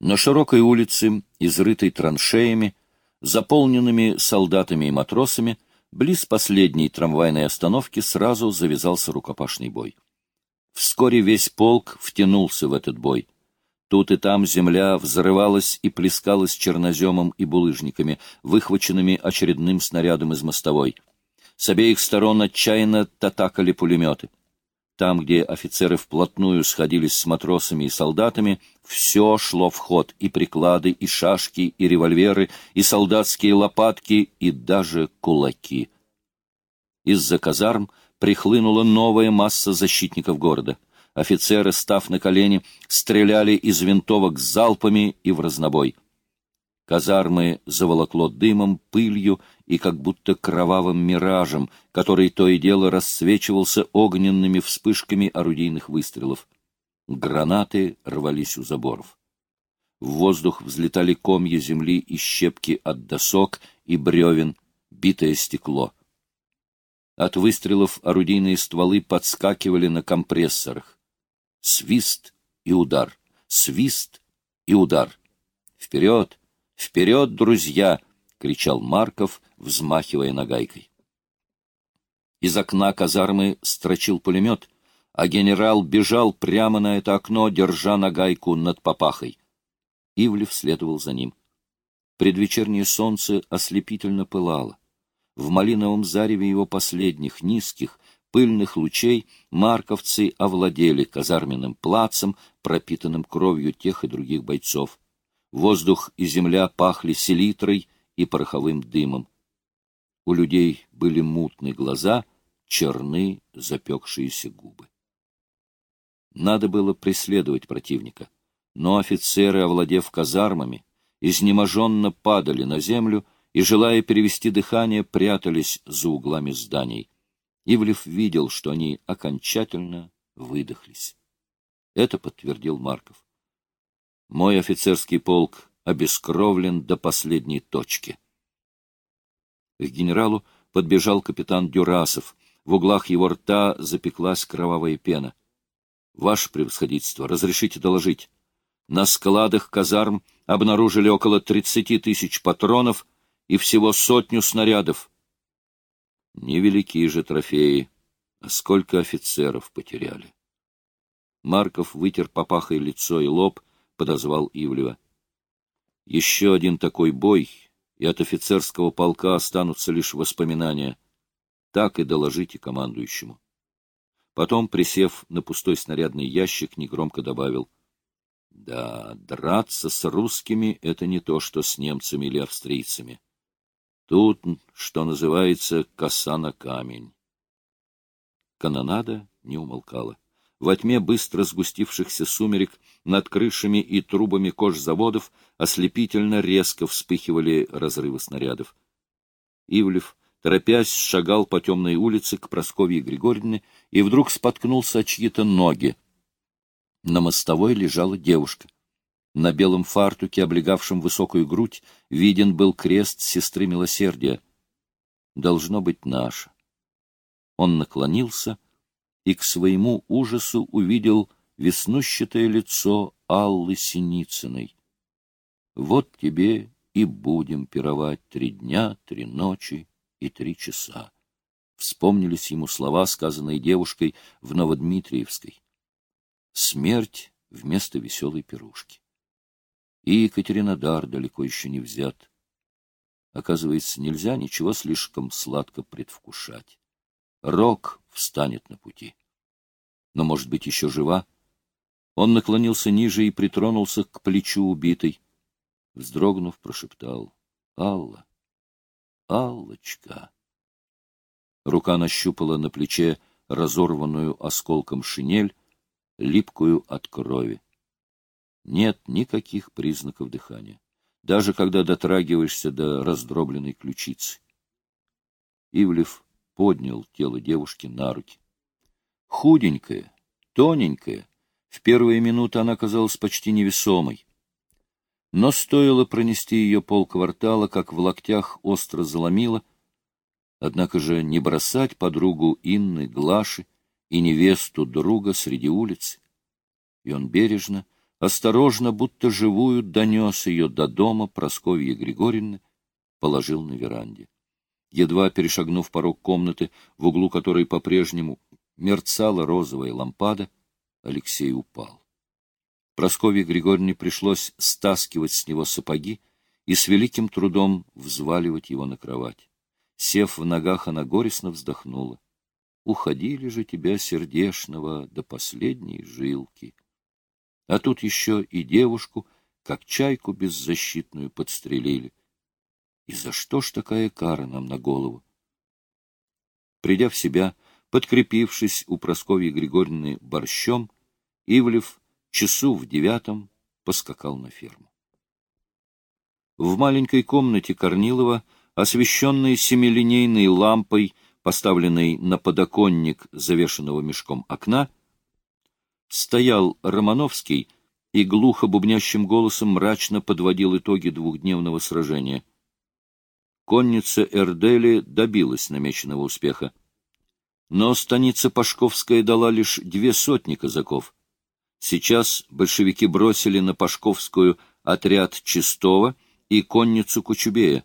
На широкой улице, изрытой траншеями, заполненными солдатами и матросами, близ последней трамвайной остановки сразу завязался рукопашный бой. Вскоре весь полк втянулся в этот бой. Тут и там земля взрывалась и плескалась черноземом и булыжниками, выхваченными очередным снарядом из мостовой. С обеих сторон отчаянно татакали пулеметы. Там, где офицеры вплотную сходились с матросами и солдатами, все шло в ход, и приклады, и шашки, и револьверы, и солдатские лопатки, и даже кулаки. Из-за казарм прихлынула новая масса защитников города. Офицеры, став на колени, стреляли из винтовок залпами и в разнобой. Казармы заволокло дымом, пылью и как будто кровавым миражем, который то и дело расцвечивался огненными вспышками орудийных выстрелов. Гранаты рвались у заборов. В воздух взлетали комья земли и щепки от досок и бревен, битое стекло. От выстрелов орудийные стволы подскакивали на компрессорах. Свист и удар, свист и удар. Вперед! «Вперед, друзья!» — кричал Марков, взмахивая нагайкой. Из окна казармы строчил пулемет, а генерал бежал прямо на это окно, держа нагайку над попахой. Ивлев следовал за ним. Предвечернее солнце ослепительно пылало. В малиновом зареве его последних, низких, пыльных лучей марковцы овладели казарменным плацем, пропитанным кровью тех и других бойцов. Воздух и земля пахли селитрой и пороховым дымом. У людей были мутные глаза, черны запекшиеся губы. Надо было преследовать противника, но офицеры, овладев казармами, изнеможенно падали на землю и, желая перевести дыхание, прятались за углами зданий. Ивлев видел, что они окончательно выдохлись. Это подтвердил Марков. Мой офицерский полк обескровлен до последней точки. К генералу подбежал капитан Дюрасов. В углах его рта запеклась кровавая пена. — Ваше превосходительство, разрешите доложить. На складах казарм обнаружили около тридцати тысяч патронов и всего сотню снарядов. Невеликие же трофеи, а сколько офицеров потеряли. Марков вытер попахой лицо и лоб, подозвал Ивлева. Еще один такой бой, и от офицерского полка останутся лишь воспоминания. Так и доложите командующему. Потом, присев на пустой снарядный ящик, негромко добавил. Да, драться с русскими — это не то, что с немцами или австрийцами. Тут, что называется, коса на камень. Канонада не умолкала. Во тьме быстро сгустившихся сумерек над крышами и трубами кожзаводов ослепительно резко вспыхивали разрывы снарядов. Ивлев, торопясь, шагал по темной улице к Прасковье Григорьевне и вдруг споткнулся о чьи-то ноги. На мостовой лежала девушка. На белом фартуке, облегавшем высокую грудь, виден был крест сестры милосердия. Должно быть наша. Он наклонился — и к своему ужасу увидел веснущатое лицо Аллы Синицыной. Вот тебе и будем пировать три дня, три ночи и три часа. Вспомнились ему слова, сказанные девушкой в Новодмитриевской. Смерть вместо веселой пирушки. И Екатеринодар далеко еще не взят. Оказывается, нельзя ничего слишком сладко предвкушать. Рок встанет на пути. Но, может быть, еще жива? Он наклонился ниже и притронулся к плечу убитой. Вздрогнув, прошептал. — Алла! Аллочка! Рука нащупала на плече разорванную осколком шинель, липкую от крови. Нет никаких признаков дыхания, даже когда дотрагиваешься до раздробленной ключицы. Ивлев поднял тело девушки на руки. Худенькая, тоненькая, в первые минуты она казалась почти невесомой. Но стоило пронести ее полквартала, как в локтях остро заломило, однако же не бросать подругу Инны, Глаши и невесту друга среди улиц. И он бережно, осторожно, будто живую, донес ее до дома Прасковьи Григорьевны, положил на веранде. Едва перешагнув порог комнаты, в углу которой по-прежнему мерцала розовая лампада, Алексей упал. Прасковье Григорьевне пришлось стаскивать с него сапоги и с великим трудом взваливать его на кровать. Сев в ногах, она горестно вздохнула. Уходили же тебя, сердешного, до последней жилки. А тут еще и девушку, как чайку беззащитную, подстрелили. И за что ж такая кара нам на голову? Придя в себя, подкрепившись у Прасковьи Григорьевны борщом, Ивлев часу в девятом поскакал на ферму. В маленькой комнате Корнилова, освещенной семилинейной лампой, поставленной на подоконник завешенного мешком окна, стоял Романовский и глухо бубнящим голосом мрачно подводил итоги двухдневного сражения. Конница Эрдели добилась намеченного успеха. Но станица Пашковская дала лишь две сотни казаков. Сейчас большевики бросили на Пашковскую отряд Чистого и конницу Кучубея.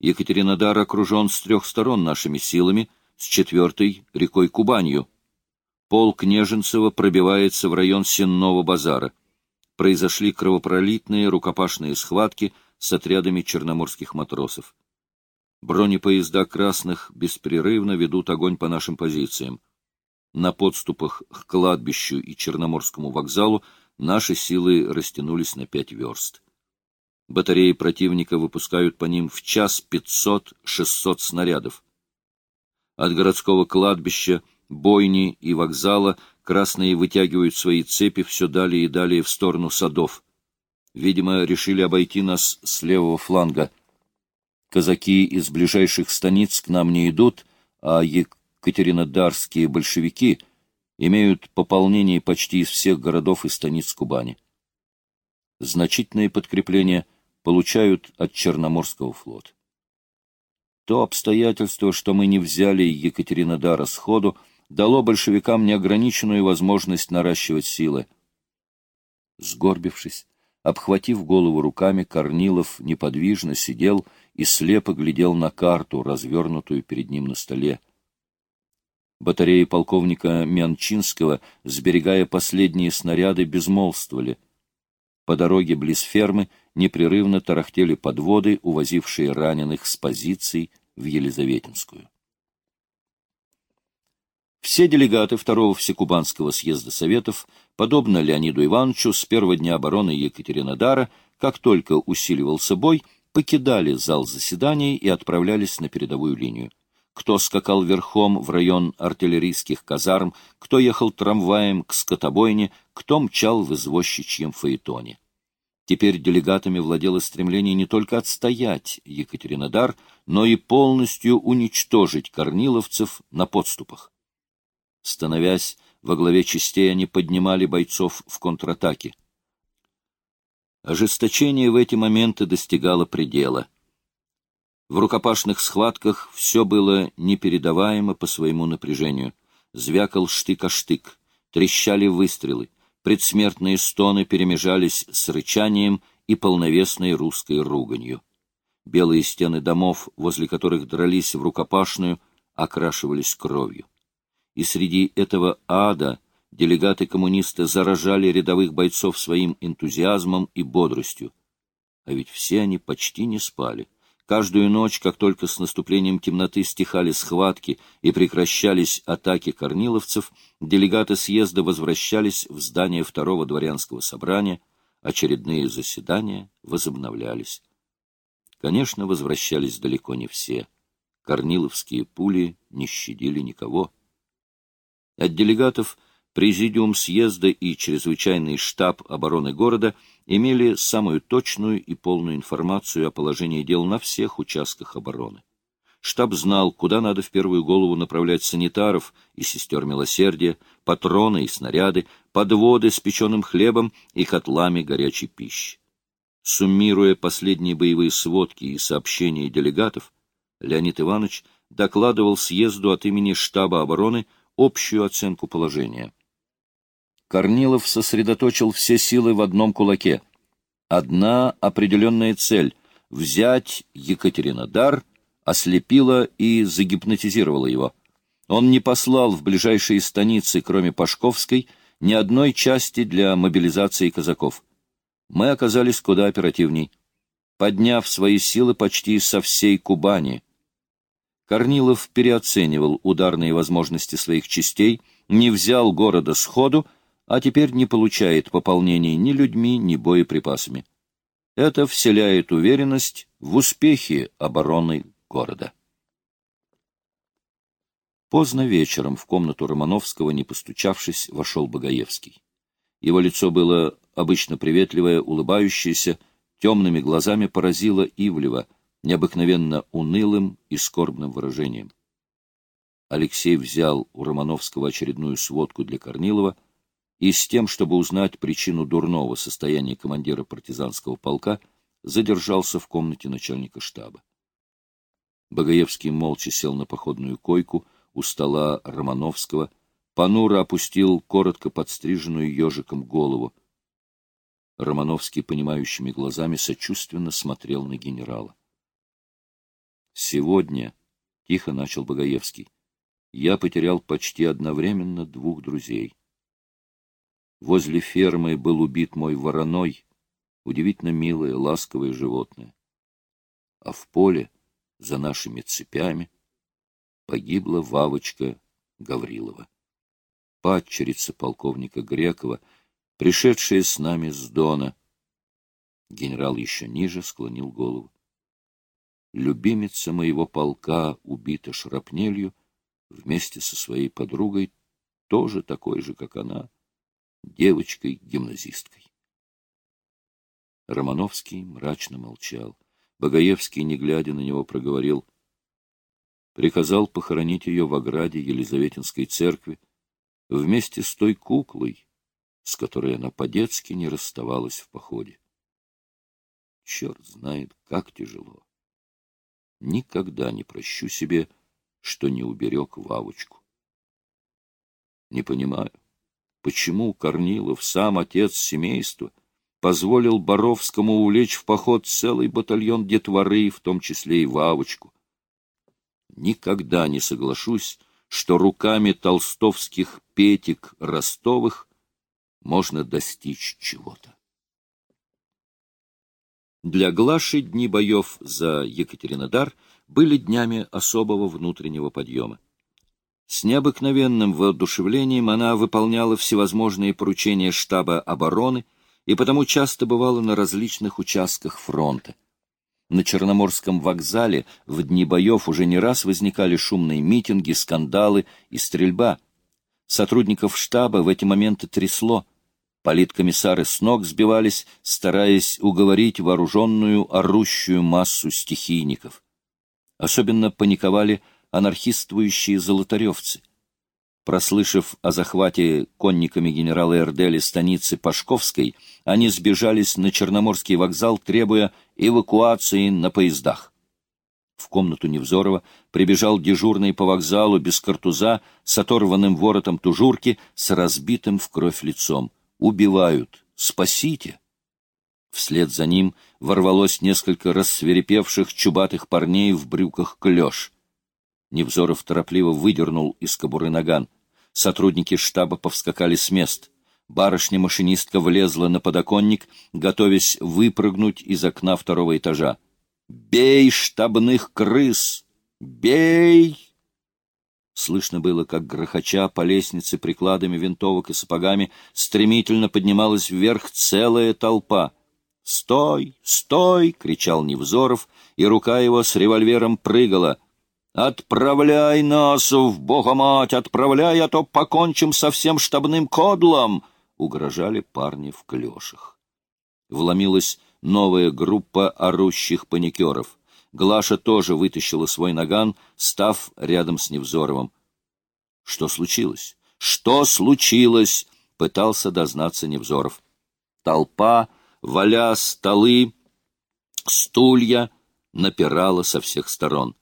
Екатеринодар окружен с трех сторон нашими силами, с четвертой — рекой Кубанью. Полк Неженцева пробивается в район Сенного базара. Произошли кровопролитные рукопашные схватки с отрядами черноморских матросов. Бронепоезда красных беспрерывно ведут огонь по нашим позициям. На подступах к кладбищу и Черноморскому вокзалу наши силы растянулись на пять верст. Батареи противника выпускают по ним в час 500-600 снарядов. От городского кладбища бойни и вокзала красные вытягивают свои цепи все далее и далее в сторону садов. Видимо, решили обойти нас с левого фланга. Казаки из ближайших станиц к нам не идут, а екатеринодарские большевики имеют пополнение почти из всех городов и станиц Кубани. Значительные подкрепления получают от Черноморского флота. То обстоятельство, что мы не взяли Екатеринодара сходу, дало большевикам неограниченную возможность наращивать силы. Сгорбившись, обхватив голову руками, Корнилов неподвижно сидел и слепо глядел на карту, развернутую перед ним на столе. Батареи полковника Мянчинского, сберегая последние снаряды, безмолвствовали. По дороге близ фермы непрерывно тарахтели подводы, увозившие раненых с позиций в Елизаветинскую. Все делегаты Второго Всекубанского съезда Советов, подобно Леониду Ивановичу, с первого дня обороны Екатеринодара, как только усиливался бой, покидали зал заседаний и отправлялись на передовую линию. Кто скакал верхом в район артиллерийских казарм, кто ехал трамваем к скотобойне, кто мчал в извозчичьем фаэтоне. Теперь делегатами владело стремление не только отстоять Екатеринодар, но и полностью уничтожить корниловцев на подступах. Становясь во главе частей, они поднимали бойцов в контратаке. Ожесточение в эти моменты достигало предела. В рукопашных схватках все было непередаваемо по своему напряжению. Звякал штык о штык, трещали выстрелы, предсмертные стоны перемежались с рычанием и полновесной русской руганью. Белые стены домов, возле которых дрались в рукопашную, окрашивались кровью и среди этого ада делегаты-коммунисты заражали рядовых бойцов своим энтузиазмом и бодростью. А ведь все они почти не спали. Каждую ночь, как только с наступлением темноты стихали схватки и прекращались атаки корниловцев, делегаты съезда возвращались в здание второго дворянского собрания, очередные заседания возобновлялись. Конечно, возвращались далеко не все. Корниловские пули не щадили никого. От делегатов Президиум съезда и чрезвычайный штаб обороны города имели самую точную и полную информацию о положении дел на всех участках обороны. Штаб знал, куда надо в первую голову направлять санитаров и сестер милосердия, патроны и снаряды, подводы с печеным хлебом и котлами горячей пищи. Суммируя последние боевые сводки и сообщения делегатов, Леонид Иванович докладывал съезду от имени штаба обороны общую оценку положения. Корнилов сосредоточил все силы в одном кулаке. Одна определенная цель — взять Екатеринодар — ослепила и загипнотизировала его. Он не послал в ближайшие станицы, кроме Пашковской, ни одной части для мобилизации казаков. Мы оказались куда оперативней, подняв свои силы почти со всей Кубани. Корнилов переоценивал ударные возможности своих частей, не взял города сходу, а теперь не получает пополнений ни людьми, ни боеприпасами. Это вселяет уверенность в успехе обороны города. Поздно вечером в комнату Романовского, не постучавшись, вошел Богоевский. Его лицо было обычно приветливое, улыбающееся, темными глазами поразило Ивлева необыкновенно унылым и скорбным выражением. Алексей взял у Романовского очередную сводку для Корнилова и с тем, чтобы узнать причину дурного состояния командира партизанского полка, задержался в комнате начальника штаба. Богоевский молча сел на походную койку, у стола Романовского, понуро опустил коротко подстриженную ежиком голову. Романовский, понимающими глазами, сочувственно смотрел на генерала. «Сегодня», — тихо начал Богоевский, — «я потерял почти одновременно двух друзей. Возле фермы был убит мой вороной, удивительно милое, ласковое животное. А в поле, за нашими цепями, погибла Вавочка Гаврилова, падчерица полковника Грекова, пришедшая с нами с Дона. Генерал еще ниже склонил голову. Любимица моего полка убита шрапнелью вместе со своей подругой, тоже такой же, как она, девочкой-гимназисткой. Романовский мрачно молчал. Богоевский, не глядя на него, проговорил — приказал похоронить ее в ограде Елизаветинской церкви вместе с той куклой, с которой она по-детски не расставалась в походе. Черт знает, как тяжело. Никогда не прощу себе, что не уберег Вавочку. Не понимаю, почему Корнилов, сам отец семейства, позволил Боровскому увлечь в поход целый батальон детворы, в том числе и Вавочку, никогда не соглашусь, что руками толстовских петик Ростовых можно достичь чего-то. Для Глаши дни боев за Екатеринодар были днями особого внутреннего подъема. С необыкновенным воодушевлением она выполняла всевозможные поручения штаба обороны и потому часто бывала на различных участках фронта. На Черноморском вокзале в дни боев уже не раз возникали шумные митинги, скандалы и стрельба. Сотрудников штаба в эти моменты трясло. Политкомиссары с ног сбивались, стараясь уговорить вооруженную, орущую массу стихийников. Особенно паниковали анархистствующие золотаревцы. Прослышав о захвате конниками генерала Эрдели станицы Пашковской, они сбежались на Черноморский вокзал, требуя эвакуации на поездах. В комнату Невзорова прибежал дежурный по вокзалу без картуза с оторванным воротом тужурки с разбитым в кровь лицом. «Убивают! Спасите!» Вслед за ним ворвалось несколько рассверепевших чубатых парней в брюках клеш. Невзоров торопливо выдернул из кобуры наган. Сотрудники штаба повскакали с мест. Барышня-машинистка влезла на подоконник, готовясь выпрыгнуть из окна второго этажа. «Бей штабных крыс! Бей!» Слышно было, как грохоча по лестнице прикладами винтовок и сапогами стремительно поднималась вверх целая толпа. «Стой! Стой!» — кричал Невзоров, и рука его с револьвером прыгала — «Отправляй нас, в Богомать, отправляй, а то покончим со всем штабным кодлом!» — угрожали парни в клешах. Вломилась новая группа орущих паникеров. Глаша тоже вытащила свой наган, став рядом с Невзоровым. «Что случилось? Что случилось?» — пытался дознаться Невзоров. Толпа, валя столы, стулья, напирала со всех сторон.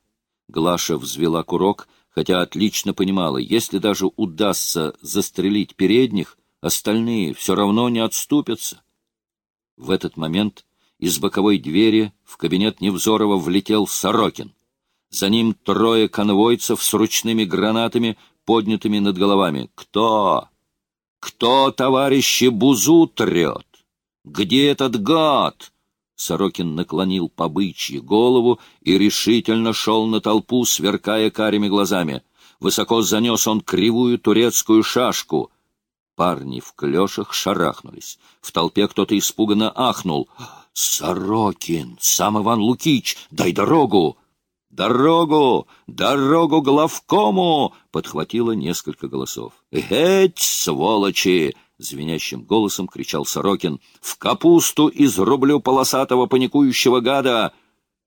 Глаша взвела курок, хотя отлично понимала, если даже удастся застрелить передних, остальные все равно не отступятся. В этот момент из боковой двери в кабинет Невзорова влетел Сорокин. За ним трое конвойцев с ручными гранатами, поднятыми над головами. «Кто? Кто, товарищи, бузу трет? Где этот гад?» Сорокин наклонил побычьи голову и решительно шел на толпу, сверкая карими глазами. Высоко занес он кривую турецкую шашку. Парни в клешах шарахнулись. В толпе кто-то испуганно ахнул. «Сорокин! Сам Иван Лукич! Дай дорогу!» «Дорогу! Дорогу главкому!» — подхватило несколько голосов. «Эть, сволочи!» — звенящим голосом кричал Сорокин. «В капусту изрублю полосатого паникующего гада!»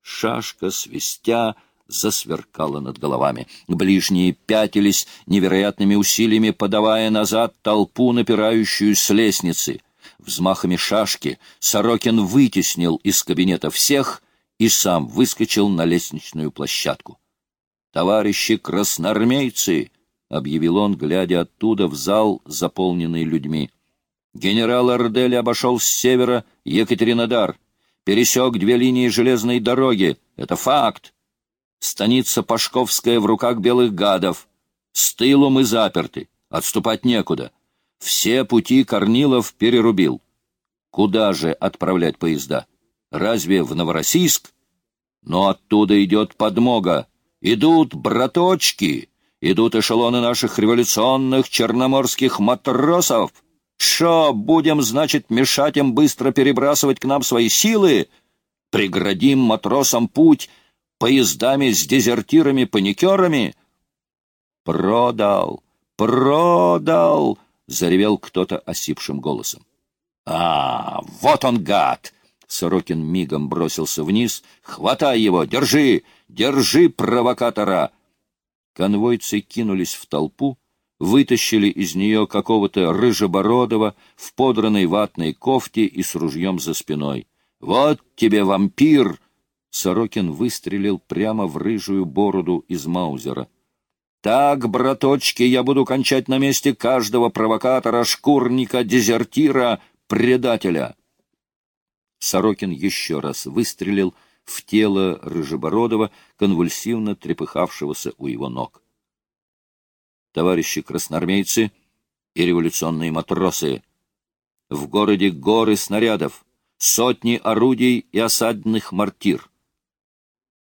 Шашка, свистя, засверкала над головами. Ближние пятились невероятными усилиями, подавая назад толпу, напирающую с лестницы. Взмахами шашки Сорокин вытеснил из кабинета всех — и сам выскочил на лестничную площадку. «Товарищи красноармейцы!» — объявил он, глядя оттуда в зал, заполненный людьми. «Генерал Ардель обошел с севера Екатеринодар, пересек две линии железной дороги. Это факт. Станица Пашковская в руках белых гадов. С тылу мы заперты, отступать некуда. Все пути Корнилов перерубил. Куда же отправлять поезда?» Разве в Новороссийск? Но оттуда идет подмога. Идут браточки, идут эшелоны наших революционных черноморских матросов. Шо, будем, значит, мешать им быстро перебрасывать к нам свои силы? Преградим матросам путь поездами с дезертирами-паникерами? Продал, продал, — заревел кто-то осипшим голосом. А, вот он, гад! Сорокин мигом бросился вниз. «Хватай его! Держи! Держи провокатора!» Конвойцы кинулись в толпу, вытащили из нее какого-то рыжебородого в подранной ватной кофте и с ружьем за спиной. «Вот тебе вампир!» Сорокин выстрелил прямо в рыжую бороду из Маузера. «Так, браточки, я буду кончать на месте каждого провокатора, шкурника, дезертира, предателя!» Сорокин еще раз выстрелил в тело Рыжебородова, конвульсивно трепыхавшегося у его ног. Товарищи красноармейцы и революционные матросы, в городе горы снарядов, сотни орудий и осадных мортир.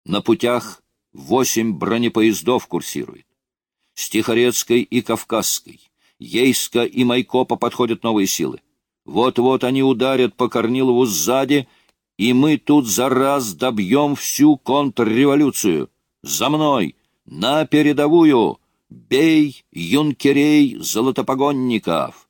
На путях восемь бронепоездов курсирует. С Тихорецкой и Кавказской, Ейска и Майкопа подходят новые силы. Вот-вот они ударят по Корнилову сзади, и мы тут за раз добьем всю контрреволюцию. За мной! На передовую! Бей, юнкерей, золотопогонников!»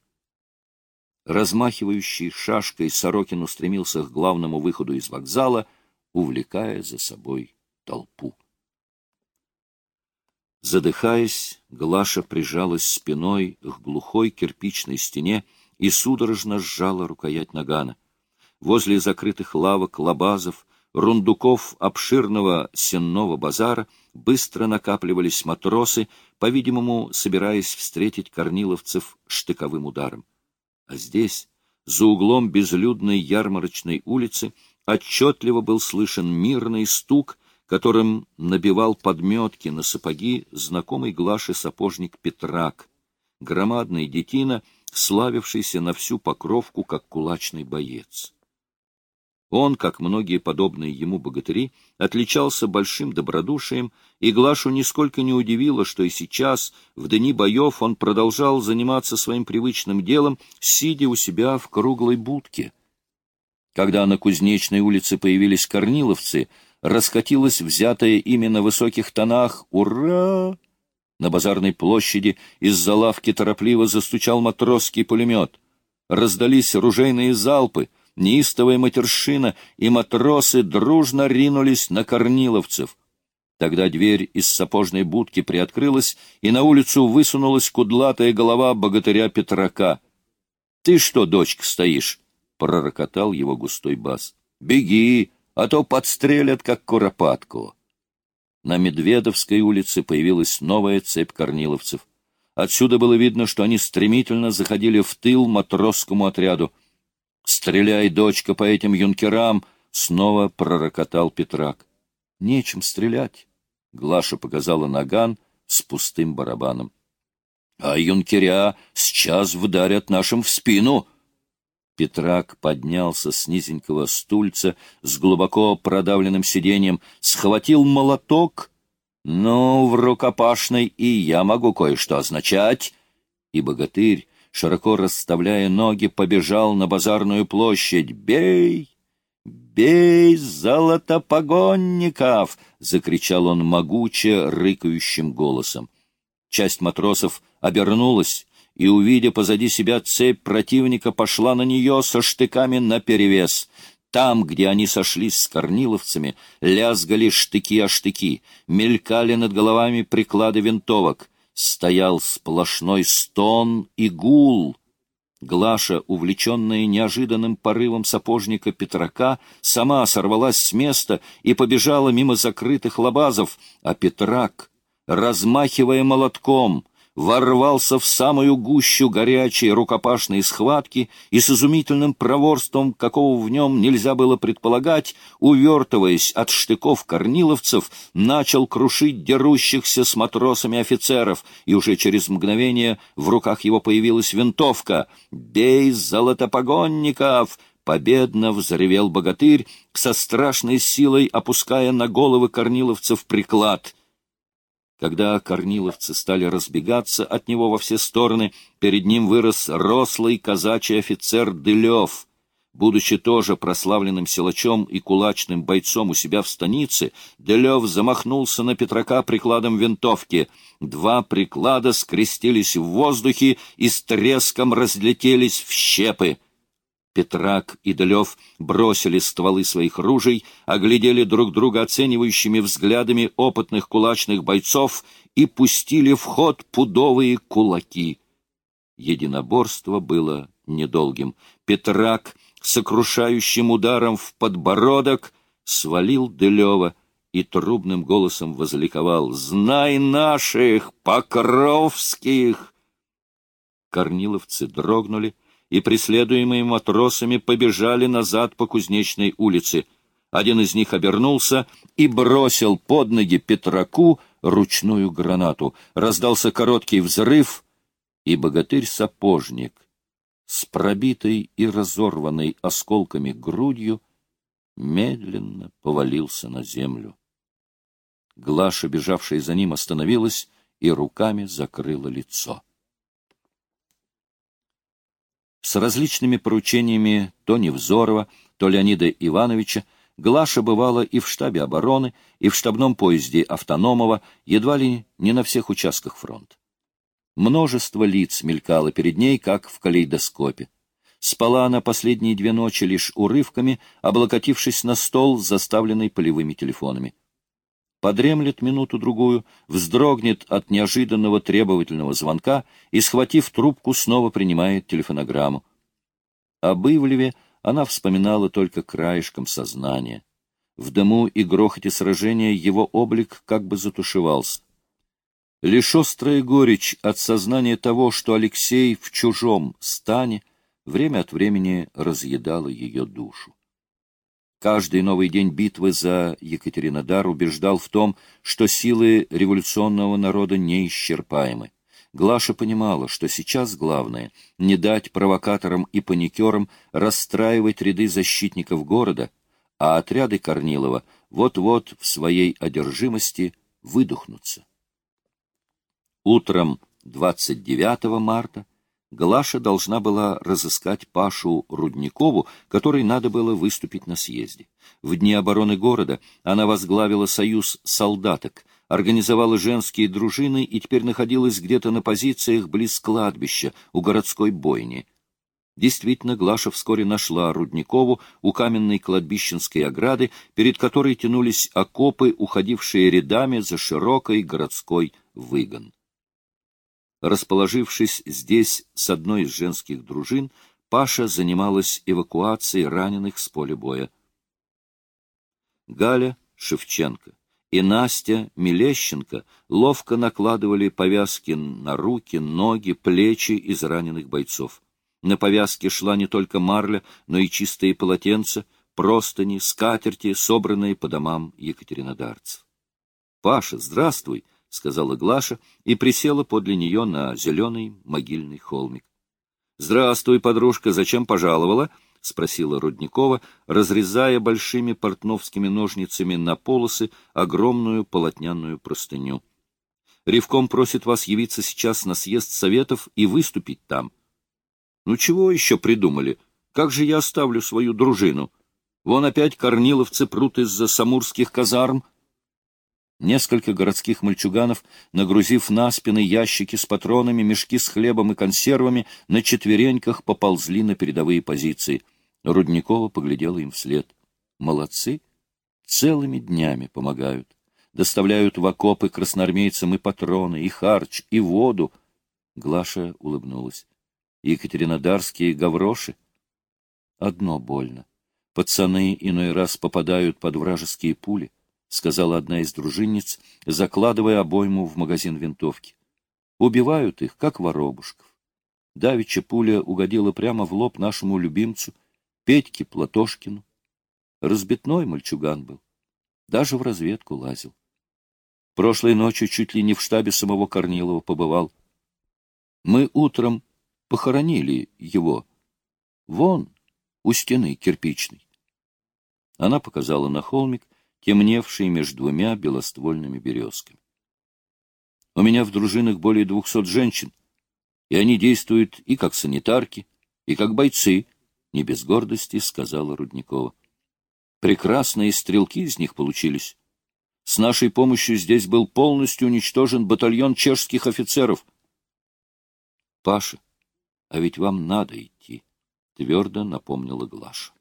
Размахивающий шашкой Сорокин устремился к главному выходу из вокзала, увлекая за собой толпу. Задыхаясь, Глаша прижалась спиной к глухой кирпичной стене, и судорожно сжала рукоять нагана. Возле закрытых лавок, лабазов, рундуков обширного сенного базара быстро накапливались матросы, по-видимому, собираясь встретить корниловцев штыковым ударом. А здесь, за углом безлюдной ярмарочной улицы, отчетливо был слышен мирный стук, которым набивал подметки на сапоги знакомый Глаше сапожник Петрак. Громадный детина — славившийся на всю покровку как кулачный боец. Он, как многие подобные ему богатыри, отличался большим добродушием, и Глашу нисколько не удивило, что и сейчас, в дни боев, он продолжал заниматься своим привычным делом, сидя у себя в круглой будке. Когда на Кузнечной улице появились корниловцы, раскатилась взятая ими на высоких тонах «Ура!» На базарной площади из-за лавки торопливо застучал матросский пулемет. Раздались ружейные залпы, неистовая матершина, и матросы дружно ринулись на корниловцев. Тогда дверь из сапожной будки приоткрылась, и на улицу высунулась кудлатая голова богатыря Петрака. — Ты что, дочка, стоишь? — пророкотал его густой бас. — Беги, а то подстрелят, как куропатку. На Медведовской улице появилась новая цепь корниловцев. Отсюда было видно, что они стремительно заходили в тыл матросскому отряду. «Стреляй, дочка, по этим юнкерам!» — снова пророкотал Петрак. «Нечем стрелять», — Глаша показала наган с пустым барабаном. «А юнкеря сейчас вдарят нашим в спину!» Петрак поднялся с низенького стульца с глубоко продавленным сиденьем, схватил молоток. «Ну, в рукопашной и я могу кое-что означать!» И богатырь, широко расставляя ноги, побежал на базарную площадь. «Бей! Бей, золотопогонников!» — закричал он могуче, рыкающим голосом. Часть матросов обернулась, и, увидя позади себя цепь противника, пошла на нее со штыками наперевес. Там, где они сошлись с корниловцами, лязгали штыки о штыки, мелькали над головами приклады винтовок. Стоял сплошной стон и гул. Глаша, увлеченная неожиданным порывом сапожника Петрака, сама сорвалась с места и побежала мимо закрытых лабазов, а Петрак, размахивая молотком, ворвался в самую гущу горячей рукопашной схватки и с изумительным проворством, какого в нем нельзя было предполагать, увертываясь от штыков корниловцев, начал крушить дерущихся с матросами офицеров, и уже через мгновение в руках его появилась винтовка. «Бей, золотопогонников!» Победно взревел богатырь, со страшной силой опуская на головы корниловцев приклад — когда корниловцы стали разбегаться от него во все стороны, перед ним вырос рослый казачий офицер Дылев. Будучи тоже прославленным силачом и кулачным бойцом у себя в станице, Делев замахнулся на Петрака прикладом винтовки. Два приклада скрестились в воздухе и с треском разлетелись в щепы. Петрак и Далев бросили стволы своих ружей, оглядели друг друга оценивающими взглядами опытных кулачных бойцов и пустили в ход пудовые кулаки. Единоборство было недолгим. Петрак сокрушающим ударом в подбородок свалил Делева и трубным голосом возликовал «Знай наших, покровских!» Корниловцы дрогнули, и, преследуемые матросами, побежали назад по Кузнечной улице. Один из них обернулся и бросил под ноги Петраку ручную гранату. Раздался короткий взрыв, и богатырь-сапожник с пробитой и разорванной осколками грудью медленно повалился на землю. Глаша, бежавшая за ним, остановилась и руками закрыла лицо. С различными поручениями то Невзорова, то Леонида Ивановича Глаша бывала и в штабе обороны, и в штабном поезде Автономова, едва ли не на всех участках фронта. Множество лиц мелькало перед ней, как в калейдоскопе. Спала она последние две ночи лишь урывками, облокотившись на стол, заставленный полевыми телефонами подремлет минуту-другую, вздрогнет от неожиданного требовательного звонка и, схватив трубку, снова принимает телефонограмму. Об Ивлеве она вспоминала только краешком сознания. В дыму и грохоте сражения его облик как бы затушевался. Лишь острая горечь от сознания того, что Алексей в чужом стане, время от времени разъедала ее душу. Каждый новый день битвы за Екатеринодар убеждал в том, что силы революционного народа неисчерпаемы. Глаша понимала, что сейчас главное — не дать провокаторам и паникерам расстраивать ряды защитников города, а отряды Корнилова вот-вот в своей одержимости выдохнутся. Утром 29 марта Глаша должна была разыскать Пашу Рудникову, которой надо было выступить на съезде. В дни обороны города она возглавила союз солдаток, организовала женские дружины и теперь находилась где-то на позициях близ кладбища, у городской бойни. Действительно, Глаша вскоре нашла Рудникову у каменной кладбищенской ограды, перед которой тянулись окопы, уходившие рядами за широкой городской выгон. Расположившись здесь с одной из женских дружин, Паша занималась эвакуацией раненых с поля боя. Галя Шевченко и Настя Мелещенко ловко накладывали повязки на руки, ноги, плечи израненных бойцов. На повязке шла не только марля, но и чистые полотенца, простыни, скатерти, собранные по домам екатеринодарцев. — Паша, здравствуй! — сказала Глаша и присела подле нее на зеленый могильный холмик. — Здравствуй, подружка, зачем пожаловала? —— спросила Рудникова, разрезая большими портновскими ножницами на полосы огромную полотняную простыню. Ревком просит вас явиться сейчас на съезд советов и выступить там. Ну чего еще придумали? Как же я оставлю свою дружину? Вон опять корниловцы прут из-за самурских казарм. Несколько городских мальчуганов, нагрузив на спины ящики с патронами, мешки с хлебом и консервами, на четвереньках поползли на передовые позиции. Рудникова поглядела им вслед. Молодцы! Целыми днями помогают. Доставляют в окопы красноармейцам и патроны, и харч, и воду. Глаша улыбнулась. Екатеринодарские гавроши? Одно больно. Пацаны иной раз попадают под вражеские пули, сказала одна из дружинниц, закладывая обойму в магазин винтовки. Убивают их, как воробушков. Давича пуля угодила прямо в лоб нашему любимцу, Петьке Платошкину. Разбитной мальчуган был. Даже в разведку лазил. Прошлой ночью чуть ли не в штабе самого Корнилова побывал. Мы утром похоронили его. Вон, у стены кирпичной. Она показала на холмик, темневший между двумя белоствольными березками. У меня в дружинах более двухсот женщин, и они действуют и как санитарки, и как бойцы, — не без гордости сказала Рудникова. Прекрасные стрелки из них получились. С нашей помощью здесь был полностью уничтожен батальон чешских офицеров. — Паша, а ведь вам надо идти, — твердо напомнила Глаша.